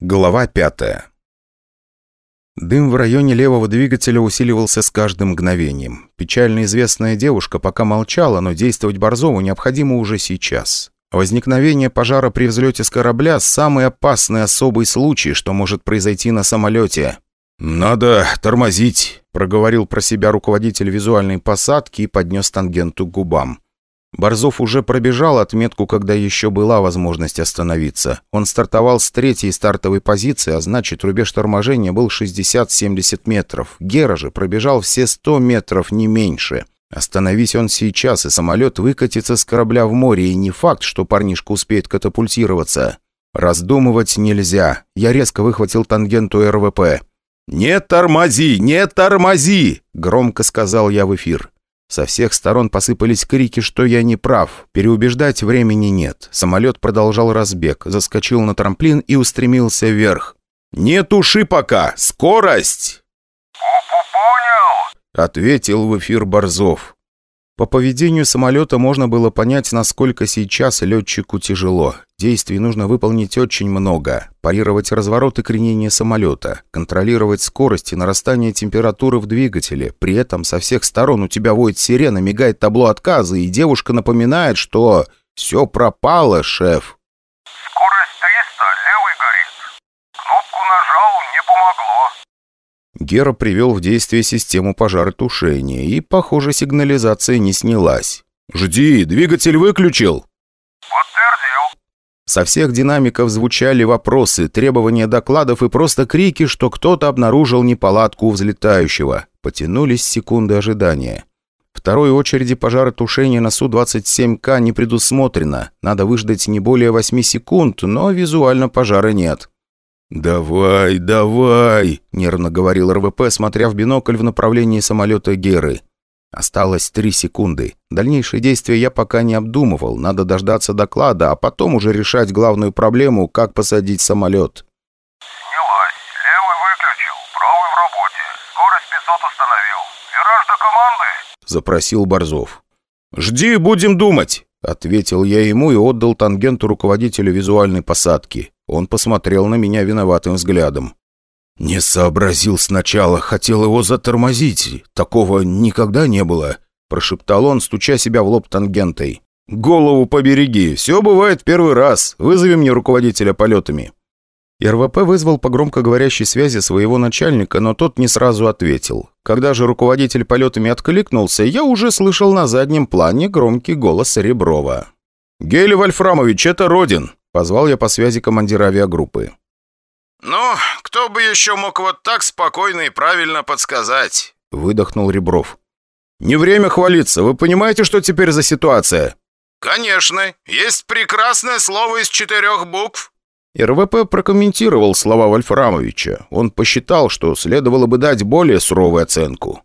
Глава пятая. Дым в районе левого двигателя усиливался с каждым мгновением. Печально известная девушка пока молчала, но действовать Борзову необходимо уже сейчас. Возникновение пожара при взлете с корабля – самый опасный особый случай, что может произойти на самолете. «Надо тормозить», – проговорил про себя руководитель визуальной посадки и поднес тангенту к губам. Борзов уже пробежал отметку, когда еще была возможность остановиться. Он стартовал с третьей стартовой позиции, а значит, рубеж торможения был 60-70 метров. Гера же пробежал все 100 метров, не меньше. Остановись он сейчас, и самолет выкатится с корабля в море, и не факт, что парнишка успеет катапультироваться. Раздумывать нельзя. Я резко выхватил тангенту РВП. «Не тормози! Не тормози!» – громко сказал я в эфир. Со всех сторон посыпались крики, что я не прав. Переубеждать времени нет. Самолет продолжал разбег, заскочил на трамплин и устремился вверх. «Не туши пока! Скорость!» «Понял!» — ответил в эфир Борзов. По поведению самолета можно было понять, насколько сейчас летчику тяжело. Действий нужно выполнить очень много. Парировать разворот и кренение самолета, контролировать скорость и нарастание температуры в двигателе. При этом со всех сторон у тебя воет сирена, мигает табло отказа, и девушка напоминает, что «все пропало, шеф». «Скорость 300, левый горит. Кнопку нажал, не помогло». Гера привел в действие систему пожаротушения, и, похоже, сигнализация не снялась. «Жди, двигатель выключил!» «Подтвердил». Со всех динамиков звучали вопросы, требования докладов и просто крики, что кто-то обнаружил неполадку у взлетающего. Потянулись секунды ожидания. Второй очереди пожаротушения на Су-27К не предусмотрено. Надо выждать не более 8 секунд, но визуально пожара нет. «Давай, давай!» – нервно говорил РВП, смотря в бинокль в направлении самолета Геры. Осталось три секунды. Дальнейшие действия я пока не обдумывал. Надо дождаться доклада, а потом уже решать главную проблему, как посадить самолет. «Снялась. Левый выключил. Правый в работе. Скорость 500 установил. Вираж до команды?» – запросил Борзов. «Жди, будем думать!» – ответил я ему и отдал тангенту руководителю визуальной посадки. Он посмотрел на меня виноватым взглядом. «Не сообразил сначала, хотел его затормозить. Такого никогда не было», – прошептал он, стуча себя в лоб тангентой. «Голову побереги, все бывает первый раз. Вызови мне руководителя полетами». РВП вызвал по громкоговорящей связи своего начальника, но тот не сразу ответил. Когда же руководитель полетами откликнулся, я уже слышал на заднем плане громкий голос Реброва. «Гелий Вольфрамович, это Родин!» – позвал я по связи командира авиагруппы. «Ну, кто бы еще мог вот так спокойно и правильно подсказать?» – выдохнул Ребров. «Не время хвалиться. Вы понимаете, что теперь за ситуация?» «Конечно. Есть прекрасное слово из четырех букв». РВП прокомментировал слова Вольфрамовича. Он посчитал, что следовало бы дать более суровую оценку.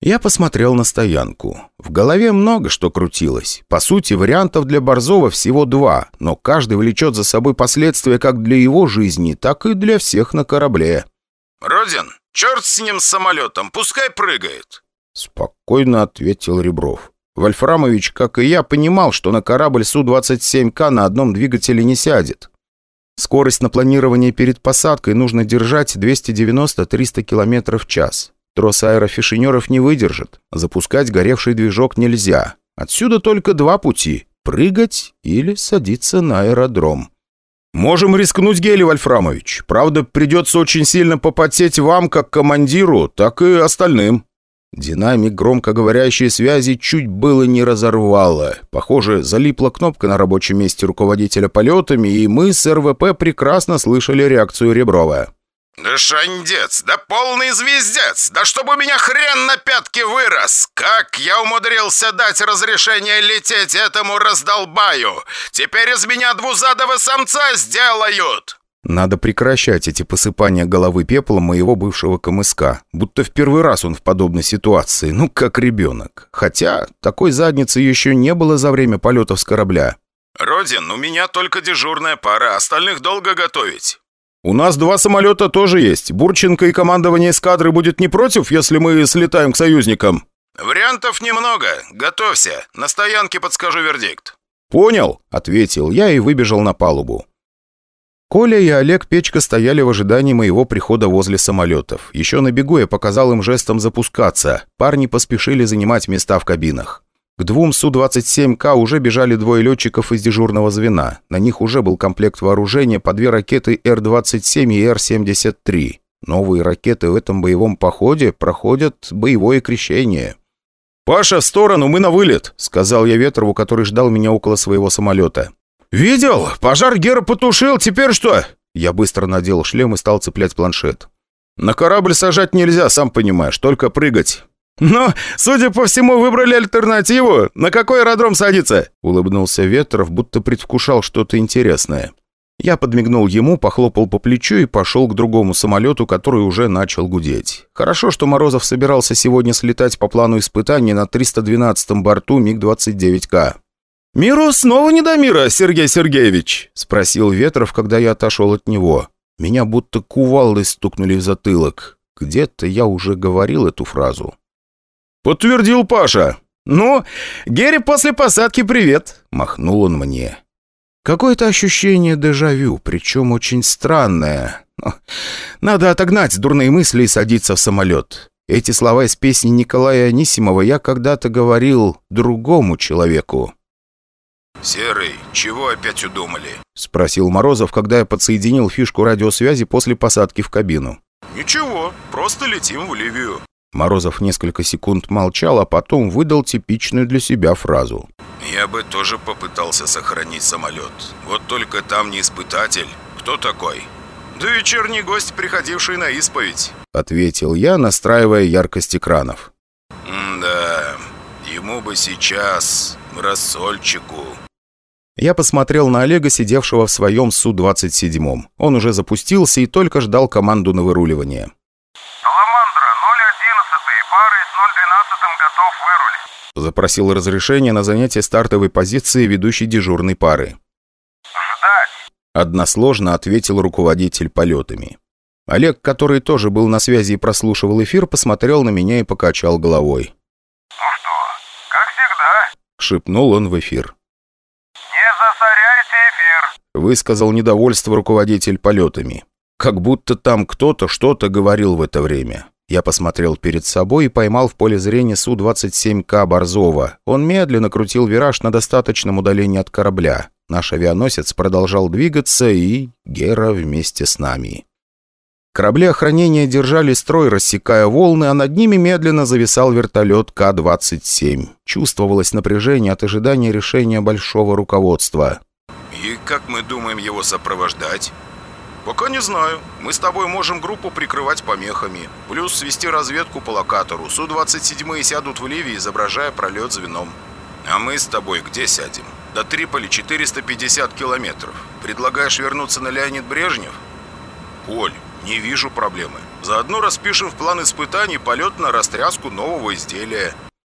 Я посмотрел на стоянку. В голове много что крутилось. По сути, вариантов для Борзова всего два, но каждый влечет за собой последствия как для его жизни, так и для всех на корабле. «Родин, черт с ним с самолетом, пускай прыгает!» Спокойно ответил Ребров. Вольфрамович, как и я, понимал, что на корабль Су-27К на одном двигателе не сядет. Скорость на планирование перед посадкой нужно держать 290-300 км в час. Трос аэрофишинеров не выдержит. Запускать горевший движок нельзя. Отсюда только два пути – прыгать или садиться на аэродром. «Можем рискнуть, Гели Вольфрамович. Правда, придется очень сильно попотеть вам, как командиру, так и остальным». Динамик громкоговорящей связи чуть было не разорвало. Похоже, залипла кнопка на рабочем месте руководителя полетами, и мы с РВП прекрасно слышали реакцию Реброва. «Да шандец, да полный звездец! Да чтобы у меня хрен на пятки вырос! Как я умудрился дать разрешение лететь этому раздолбаю! Теперь из меня двузадого самца сделают!» Надо прекращать эти посыпания головы пеплом моего бывшего КМСК. Будто в первый раз он в подобной ситуации, ну как ребенок. Хотя такой задницы еще не было за время полетов с корабля. «Родин, у меня только дежурная пара, остальных долго готовить». «У нас два самолета тоже есть. Бурченко и командование эскадры будет не против, если мы слетаем к союзникам?» «Вариантов немного. Готовься. На стоянке подскажу вердикт». «Понял», — ответил я и выбежал на палубу. Коля и Олег Печка стояли в ожидании моего прихода возле самолетов. Еще на бегу я показал им жестом запускаться. Парни поспешили занимать места в кабинах. К двум Су-27К уже бежали двое летчиков из дежурного звена. На них уже был комплект вооружения по две ракеты Р-27 и Р-73. Новые ракеты в этом боевом походе проходят боевое крещение. «Паша, в сторону, мы на вылет!» — сказал я Ветрову, который ждал меня около своего самолета. «Видел? Пожар Гера потушил, теперь что?» Я быстро надел шлем и стал цеплять планшет. «На корабль сажать нельзя, сам понимаешь, только прыгать. «Но, судя по всему, выбрали альтернативу. На какой аэродром садиться?» Улыбнулся Ветров, будто предвкушал что-то интересное. Я подмигнул ему, похлопал по плечу и пошел к другому самолету, который уже начал гудеть. Хорошо, что Морозов собирался сегодня слетать по плану испытаний на 312-м борту МиГ-29К. «Миру снова не до мира, Сергей Сергеевич?» – спросил Ветров, когда я отошел от него. Меня будто кувалдой стукнули в затылок. Где-то я уже говорил эту фразу. «Подтвердил Паша. Ну, Герри после посадки привет!» – махнул он мне. Какое-то ощущение дежавю, причем очень странное. Надо отогнать дурные мысли и садиться в самолет. Эти слова из песни Николая Анисимова я когда-то говорил другому человеку. «Серый, чего опять удумали?» – спросил Морозов, когда я подсоединил фишку радиосвязи после посадки в кабину. «Ничего, просто летим в Ливию». Морозов несколько секунд молчал, а потом выдал типичную для себя фразу. «Я бы тоже попытался сохранить самолет. Вот только там не испытатель. Кто такой?» «Да вечерний гость, приходивший на исповедь», — ответил я, настраивая яркость экранов. «Да, ему бы сейчас, рассольчику». Я посмотрел на Олега, сидевшего в своем Су-27. Он уже запустился и только ждал команду на выруливание. готов вырулить. Запросил разрешение на занятие стартовой позиции ведущей дежурной пары. «Ждать!» Односложно ответил руководитель полетами. Олег, который тоже был на связи и прослушивал эфир, посмотрел на меня и покачал головой. «Ну что, как всегда?» Шепнул он в эфир. «Не засоряйте эфир!» Высказал недовольство руководитель полетами. Как будто там кто-то что-то говорил в это время. Я посмотрел перед собой и поймал в поле зрения Су-27К Борзова. Он медленно крутил вираж на достаточном удалении от корабля. Наш авианосец продолжал двигаться, и Гера вместе с нами. Корабли охранения держали строй, рассекая волны, а над ними медленно зависал вертолет К-27. Чувствовалось напряжение от ожидания решения большого руководства. «И как мы думаем его сопровождать?» «Пока не знаю. Мы с тобой можем группу прикрывать помехами. Плюс свести разведку по локатору. Су-27 сядут в Ливии, изображая пролет звеном. А мы с тобой где сядем? До Триполи 450 километров. Предлагаешь вернуться на Леонид Брежнев? Коль, не вижу проблемы. Заодно распишем в план испытаний полет на растряску нового изделия.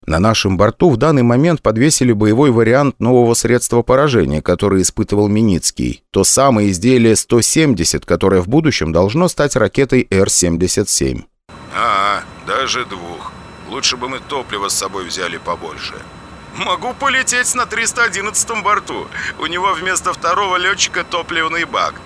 На нашем борту в данный момент подвесили боевой вариант нового средства поражения, который испытывал Миницкий. То самое изделие 170, которое в будущем должно стать ракетой Р-77. А, даже двух. Лучше бы мы топливо с собой взяли побольше. Могу полететь на 311 борту. У него вместо второго летчика топливный бак.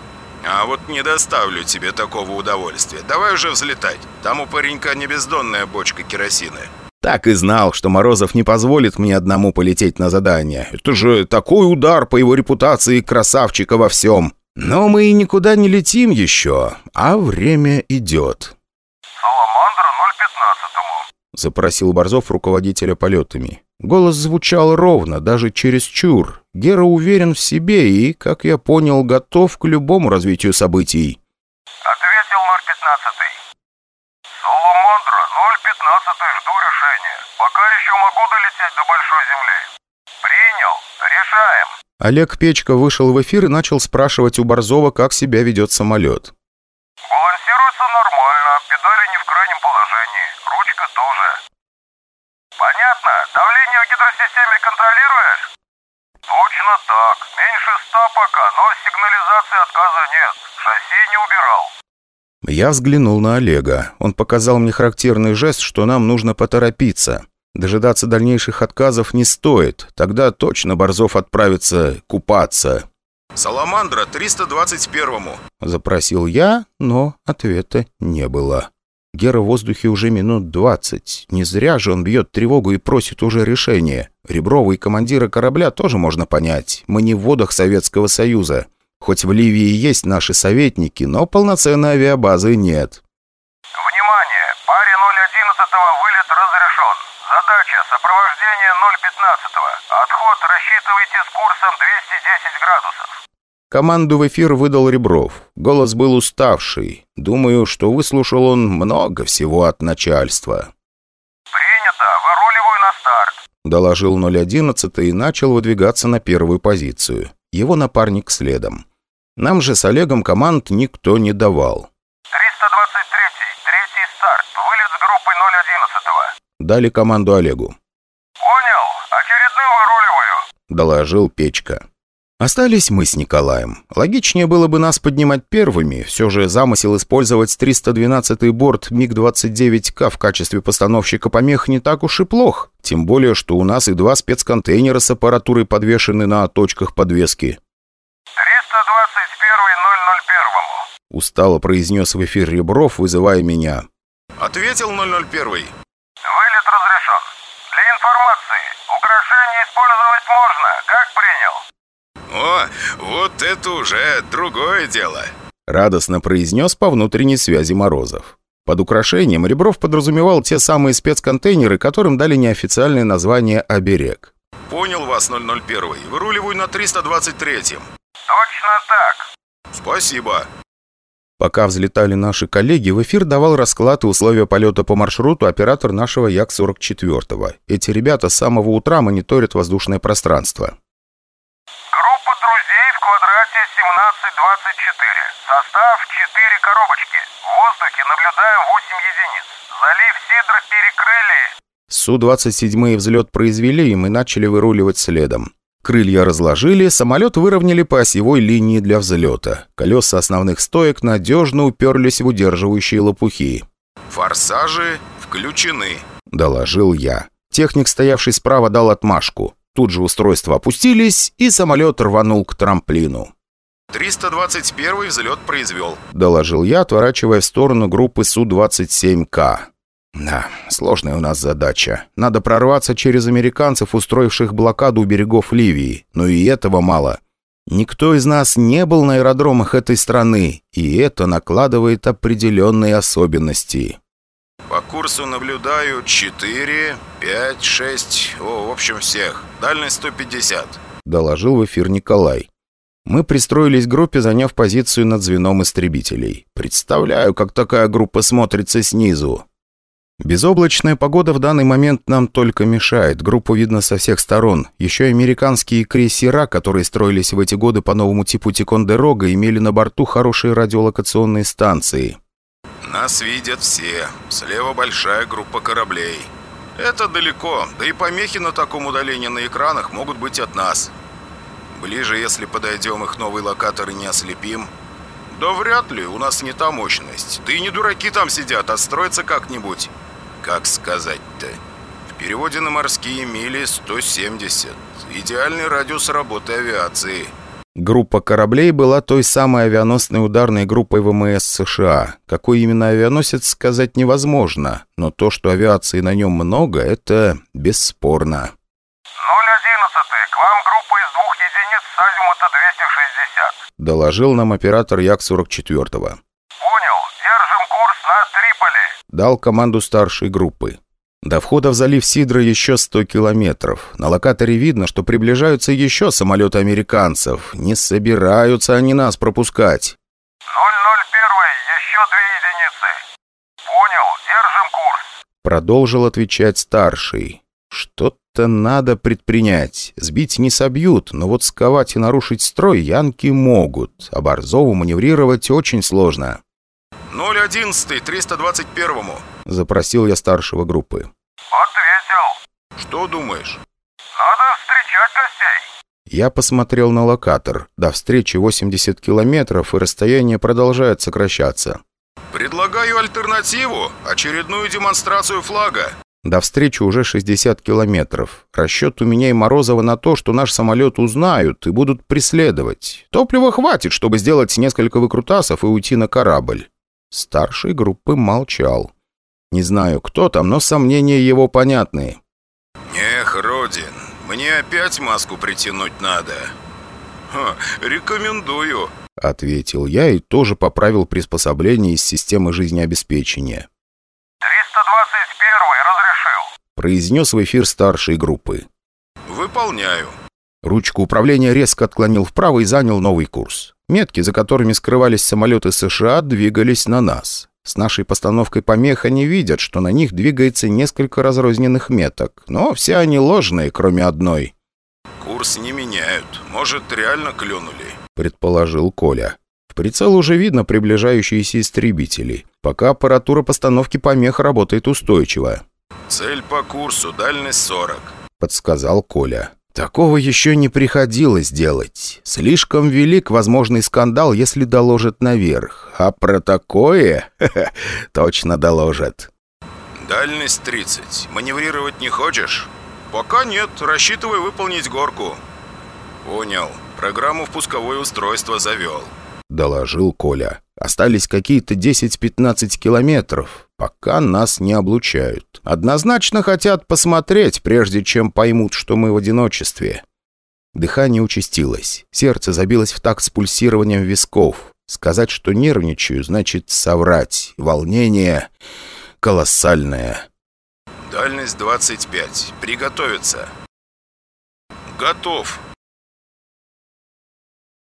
А вот не доставлю тебе такого удовольствия. Давай уже взлетать. Там у паренька не бездонная бочка керосина. Так и знал, что Морозов не позволит мне одному полететь на задание. Это же такой удар по его репутации красавчика во всем. Но мы и никуда не летим еще, а время идет. «Саламандра 015-му», — запросил Борзов руководителя полетами. Голос звучал ровно, даже чересчур. Гера уверен в себе и, как я понял, готов к любому развитию событий. «Ответил 015-й. Саламандра 015-й, жду решения. Пока еще могу долететь до Большой Земли. Принял. Решаем». Олег Печка вышел в эфир и начал спрашивать у Борзова, как себя ведет самолет. «Балансируется нормально, педали не в крайнем положении, ручка тоже». «Понятно. Давление в гидросистеме контролируешь?» «Точно так. Меньше ста пока, но сигнализации отказа нет. Шасси не убирал». Я взглянул на Олега. Он показал мне характерный жест, что нам нужно поторопиться. Дожидаться дальнейших отказов не стоит. Тогда точно Борзов отправится купаться. «Саламандра 321-му», — запросил я, но ответа не было. Гера в воздухе уже минут двадцать. Не зря же он бьет тревогу и просит уже решения. Реброва и командира корабля тоже можно понять. Мы не в водах Советского Союза. Хоть в Ливии есть наши советники, но полноценной авиабазы нет. Внимание! Паре 011 вылет разрешен. Задача – сопровождение 015 Отход рассчитывайте с курсом 210 градусов. Команду в эфир выдал Ребров. Голос был уставший. Думаю, что выслушал он много всего от начальства. Принято. Выруливаю на старт. Доложил 011 и начал выдвигаться на первую позицию. Его напарник следом. Нам же с Олегом команд никто не давал. 323-й. Третий старт. Вылет с группой 011 Дали команду Олегу. Понял. Очередным выруливаю. Доложил Печка. Остались мы с Николаем. Логичнее было бы нас поднимать первыми. Все же замысел использовать 312-й борт МиГ-29К в качестве постановщика помех не так уж и плох. Тем более, что у нас и два спецконтейнера с аппаратурой подвешены на точках подвески. 321-й 001 Устало произнес в эфир Ребров, вызывая меня. Ответил 001. Вылет разрешен. Для информации, украшения использовать можно. Как принял? О, вот это уже другое дело. Радостно произнес по внутренней связи Морозов. Под украшением Ребров подразумевал те самые спецконтейнеры, которым дали неофициальное название «Оберег». Понял вас, 001. Выруливаю на 323-м. Точно так. Спасибо. Пока взлетали наши коллеги, в эфир давал расклад и условия полета по маршруту оператор нашего Як-44. Эти ребята с самого утра мониторят воздушное пространство. Группа друзей в квадрате 1724. Состав 4 коробочки. В воздухе наблюдаем 8 единиц. Залив Сидра перекрыли. Су-27 взлет произвели, и мы начали выруливать следом. Крылья разложили, самолет выровняли по осевой линии для взлета. Колеса основных стоек надежно уперлись в удерживающие лопухи. Форсажи включены. Доложил я. Техник, стоявший справа, дал отмашку. Тут же устройства опустились, и самолет рванул к трамплину. 321 взлет произвел. Доложил я, отворачивая в сторону группы Су-27К. Да, сложная у нас задача. Надо прорваться через американцев, устроивших блокаду у берегов Ливии. Но и этого мало. Никто из нас не был на аэродромах этой страны, и это накладывает определенные особенности. По курсу наблюдаю 4, 5, 6, о, в общем всех. Дальность 150. Доложил в эфир Николай. Мы пристроились к группе, заняв позицию над звеном истребителей. Представляю, как такая группа смотрится снизу. Безоблачная погода в данный момент нам только мешает. Группу видно со всех сторон. Еще и американские крейсера, которые строились в эти годы по новому типу Тикондерога, имели на борту хорошие радиолокационные станции. Нас видят все. Слева большая группа кораблей. Это далеко, да и помехи на таком удалении на экранах могут быть от нас. Ближе, если подойдем, их новый локатор и не ослепим. Да вряд ли, у нас не та мощность. Да и не дураки там сидят, отстроятся как-нибудь. Как сказать-то? В переводе на морские мили 170. Идеальный радиус работы авиации. Группа кораблей была той самой авианосной ударной группой ВМС США. Какой именно авианосец, сказать невозможно, но то, что авиации на нем много, это бесспорно. 011, к вам группа азимута 260. Доложил нам оператор Як-44. Понял, держим курс на Триполи. Дал команду старшей группы. До входа в залив Сидра еще 100 километров. На локаторе видно, что приближаются еще самолеты американцев. Не собираются они нас пропускать. 001, еще две единицы. Понял, держим курс. Продолжил отвечать старший. Что-то надо предпринять. Сбить не собьют, но вот сковать и нарушить строй янки могут. А Борзову маневрировать очень сложно. 011, 321-му. Запросил я старшего группы. Ответил. Что думаешь? Надо встречать гостей. Я посмотрел на локатор. До встречи 80 километров, и расстояние продолжает сокращаться. Предлагаю альтернативу. Очередную демонстрацию флага. До встречи уже 60 километров. Расчет у меня и Морозова на то, что наш самолет узнают и будут преследовать. Топлива хватит, чтобы сделать несколько выкрутасов и уйти на корабль. Старший группы молчал. Не знаю, кто там, но сомнения его понятны. «Эх, Родин, мне опять маску притянуть надо». Ха, «Рекомендую», — ответил я и тоже поправил приспособление из системы жизнеобеспечения. 321 разрешил. Произнес в эфир старшей группы. «Выполняю». Ручку управления резко отклонил вправо и занял новый курс. Метки, за которыми скрывались самолеты США, двигались на нас. С нашей постановкой помех они видят, что на них двигается несколько разрозненных меток, но все они ложные, кроме одной. «Курс не меняют. Может, реально клюнули?» — предположил Коля. В прицел уже видно приближающиеся истребители. Пока аппаратура постановки помех работает устойчиво. «Цель по курсу, дальность 40», — подсказал Коля. Такого еще не приходилось делать. Слишком велик возможный скандал, если доложат наверх. А про такое точно доложат. «Дальность 30. Маневрировать не хочешь?» «Пока нет. Рассчитывай выполнить горку». «Понял. Программу в пусковое устройство завел», — доложил Коля. «Остались какие-то 10-15 километров, пока нас не облучают. Однозначно хотят посмотреть, прежде чем поймут, что мы в одиночестве». Дыхание участилось. Сердце забилось в такт с пульсированием висков. Сказать, что нервничаю, значит соврать. Волнение колоссальное. «Дальность 25. Приготовиться». «Готов»,